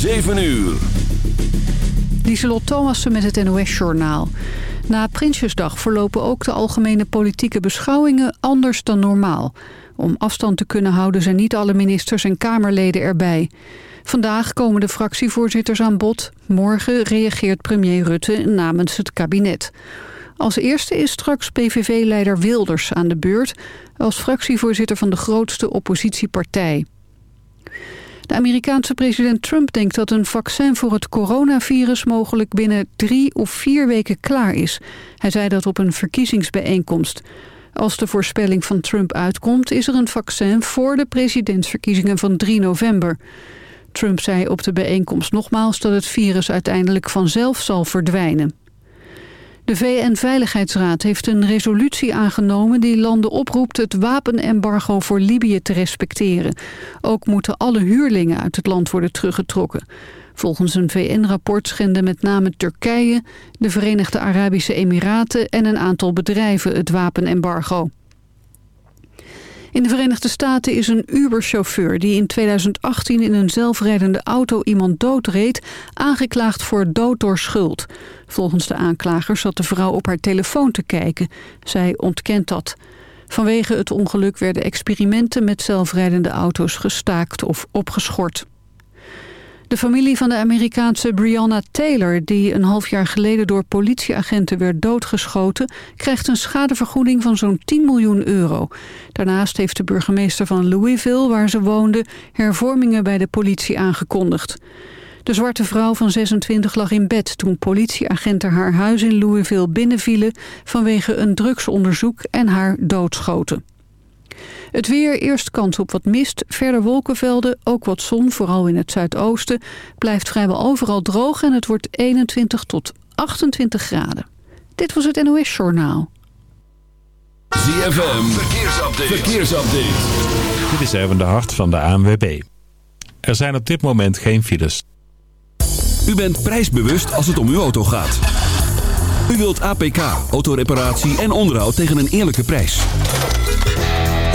7 uur. Lieselot Thomassen met het NOS-journaal. Na Prinsjesdag verlopen ook de algemene politieke beschouwingen anders dan normaal. Om afstand te kunnen houden zijn niet alle ministers en Kamerleden erbij. Vandaag komen de fractievoorzitters aan bod. Morgen reageert premier Rutte namens het kabinet. Als eerste is straks PVV-leider Wilders aan de beurt... als fractievoorzitter van de grootste oppositiepartij. De Amerikaanse president Trump denkt dat een vaccin voor het coronavirus mogelijk binnen drie of vier weken klaar is. Hij zei dat op een verkiezingsbijeenkomst. Als de voorspelling van Trump uitkomt is er een vaccin voor de presidentsverkiezingen van 3 november. Trump zei op de bijeenkomst nogmaals dat het virus uiteindelijk vanzelf zal verdwijnen. De VN-veiligheidsraad heeft een resolutie aangenomen die landen oproept het wapenembargo voor Libië te respecteren. Ook moeten alle huurlingen uit het land worden teruggetrokken. Volgens een VN-rapport schenden met name Turkije, de Verenigde Arabische Emiraten en een aantal bedrijven het wapenembargo. In de Verenigde Staten is een Uber-chauffeur die in 2018 in een zelfrijdende auto iemand doodreed, aangeklaagd voor dood door schuld. Volgens de aanklager zat de vrouw op haar telefoon te kijken. Zij ontkent dat. Vanwege het ongeluk werden experimenten met zelfrijdende auto's gestaakt of opgeschort. De familie van de Amerikaanse Breonna Taylor... die een half jaar geleden door politieagenten werd doodgeschoten... krijgt een schadevergoeding van zo'n 10 miljoen euro. Daarnaast heeft de burgemeester van Louisville, waar ze woonde... hervormingen bij de politie aangekondigd. De zwarte vrouw van 26 lag in bed toen politieagenten haar huis in Louisville binnenvielen... vanwege een drugsonderzoek en haar doodschoten. Het weer, eerst kans op wat mist, verder wolkenvelden, ook wat zon, vooral in het zuidoosten. Blijft vrijwel overal droog en het wordt 21 tot 28 graden. Dit was het NOS Journaal. ZFM, verkeersupdate. verkeersupdate. Dit is even de hart van de ANWB. Er zijn op dit moment geen files. U bent prijsbewust als het om uw auto gaat. U wilt APK, autoreparatie en onderhoud tegen een eerlijke prijs.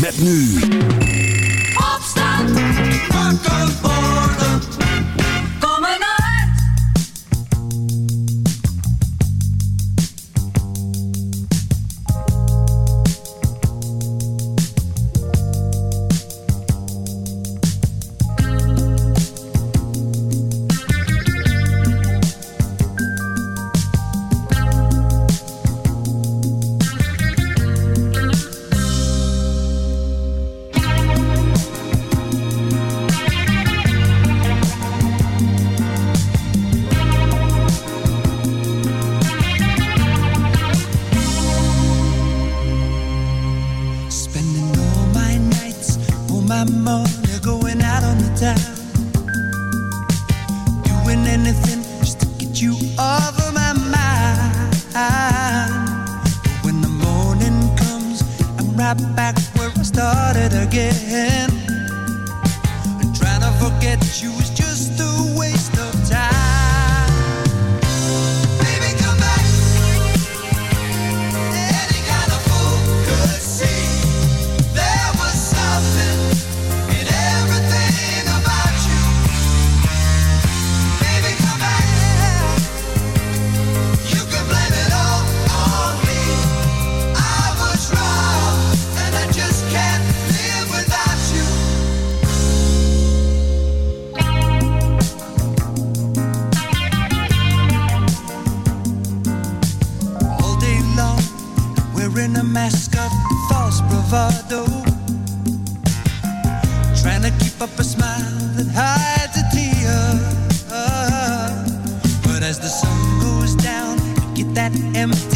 Met nu Opstand. Wakker worden. false bravado. Trying to keep up a smile that hides a tear. But as the sun goes down, you get that empty.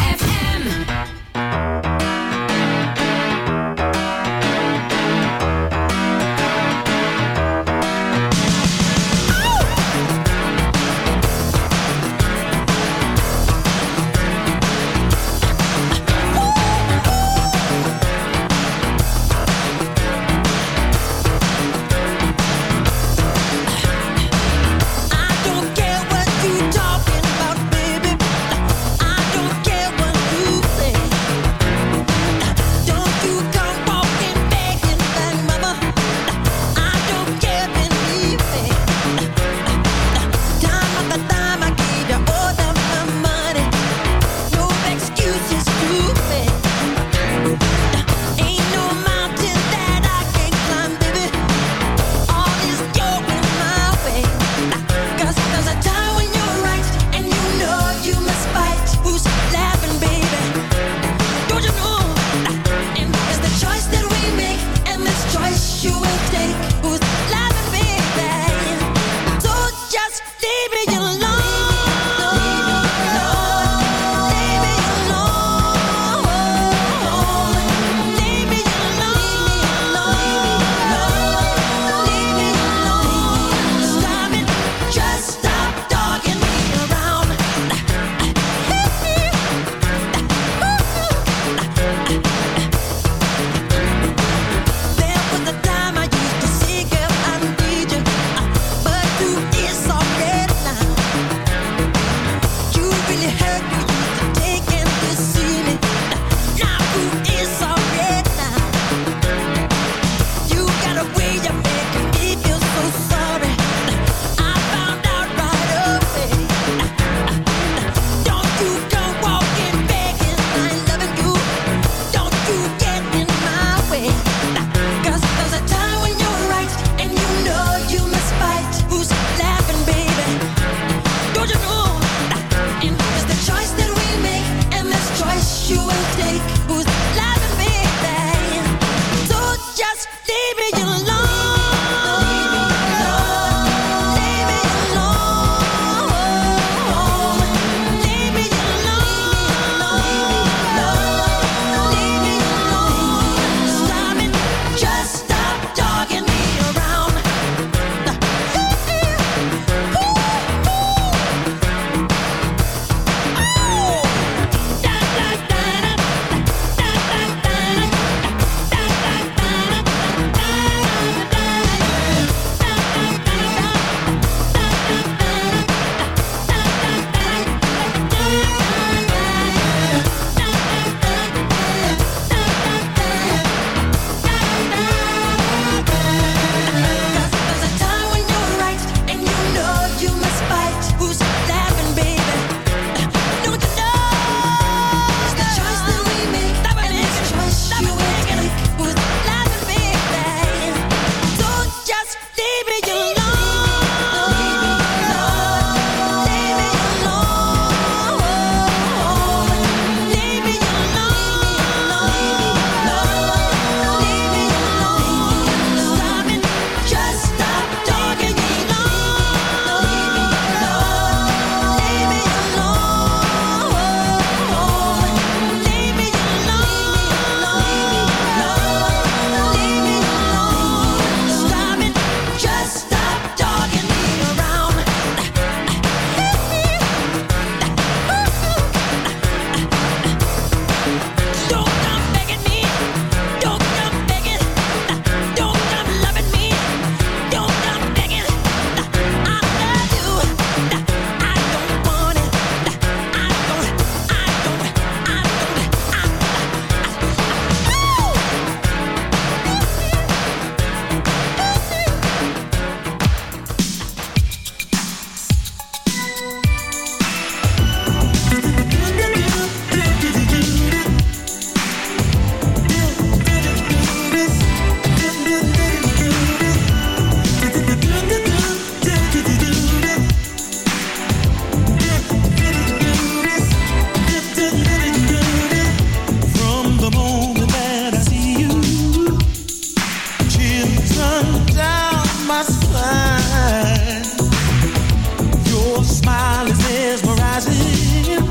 smile is mesmerizing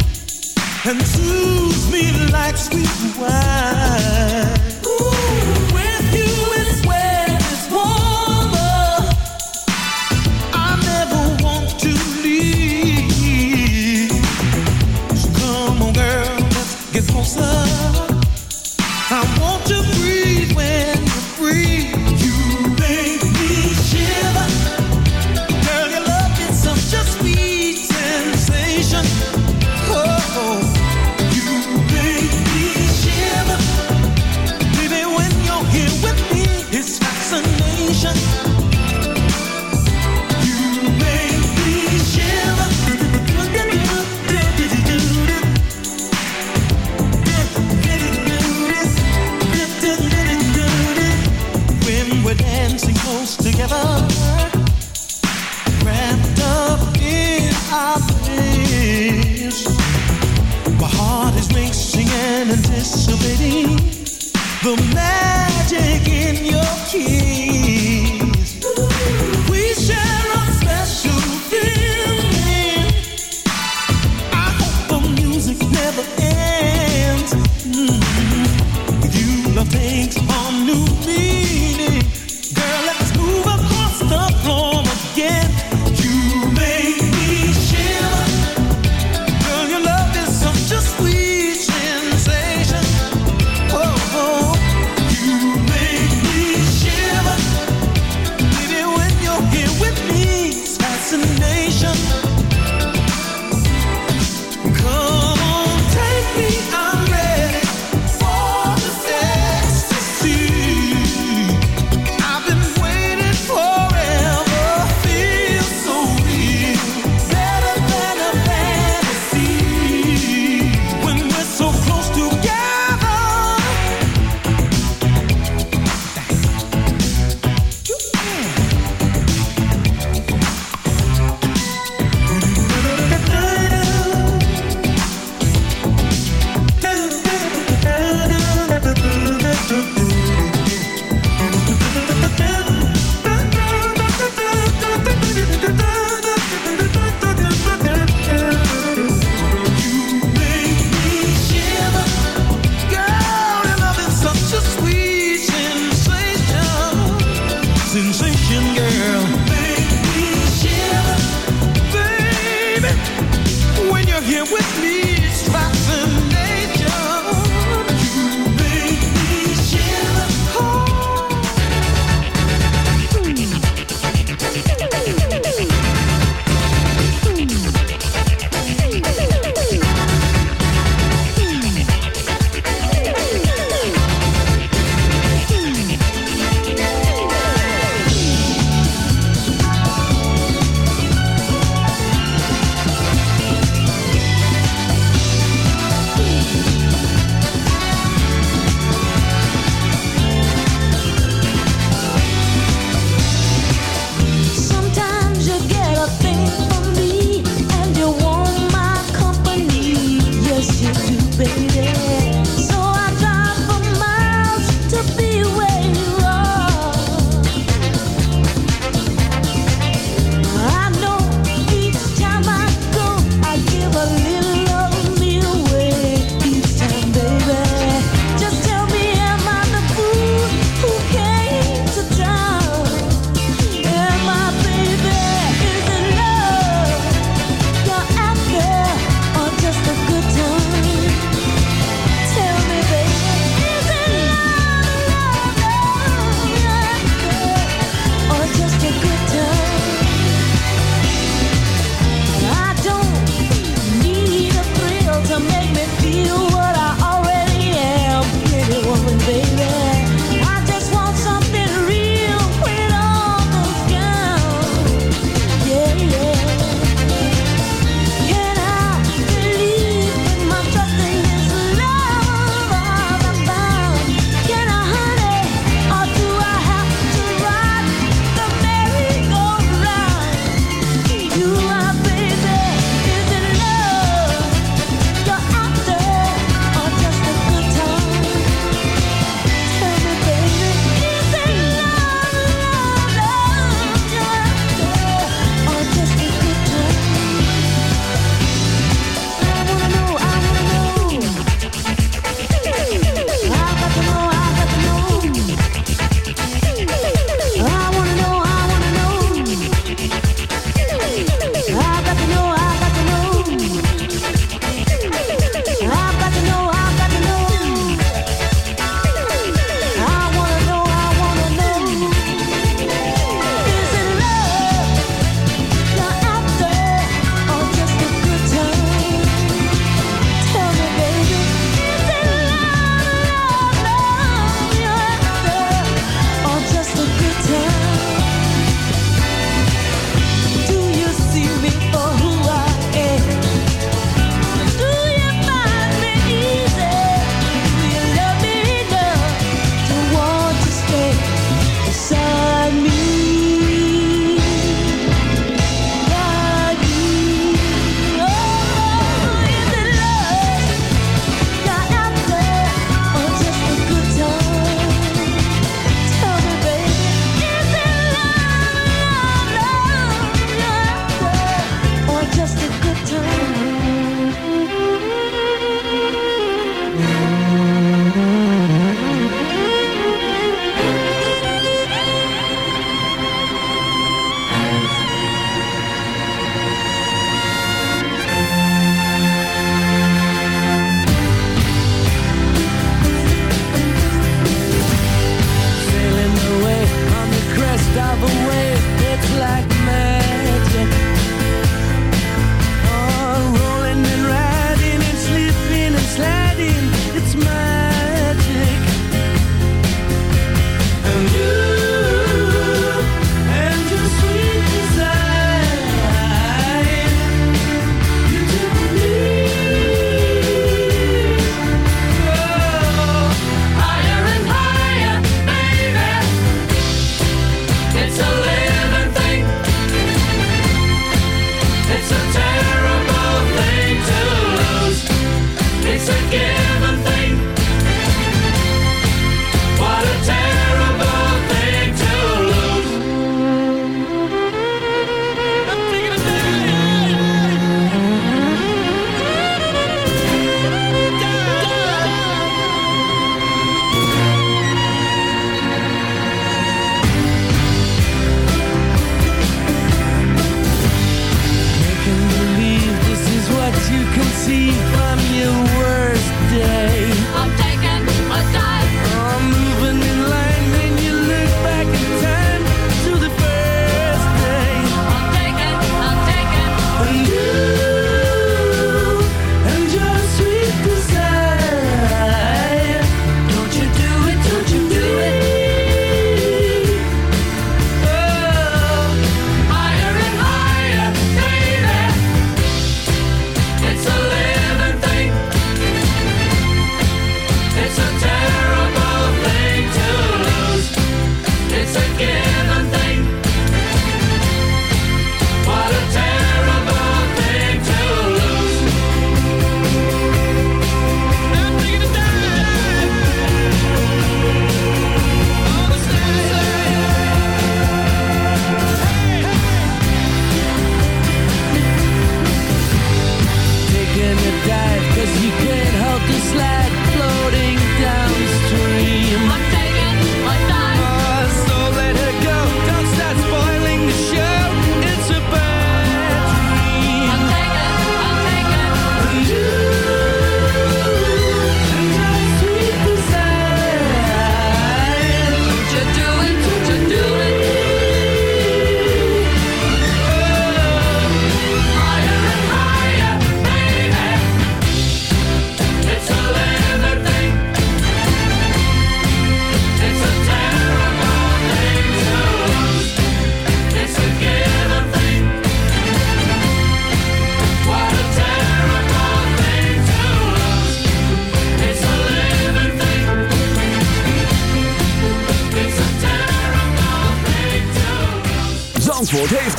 and soothes me like sweet wine. stupidity, the magic in your kiss.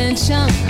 attention.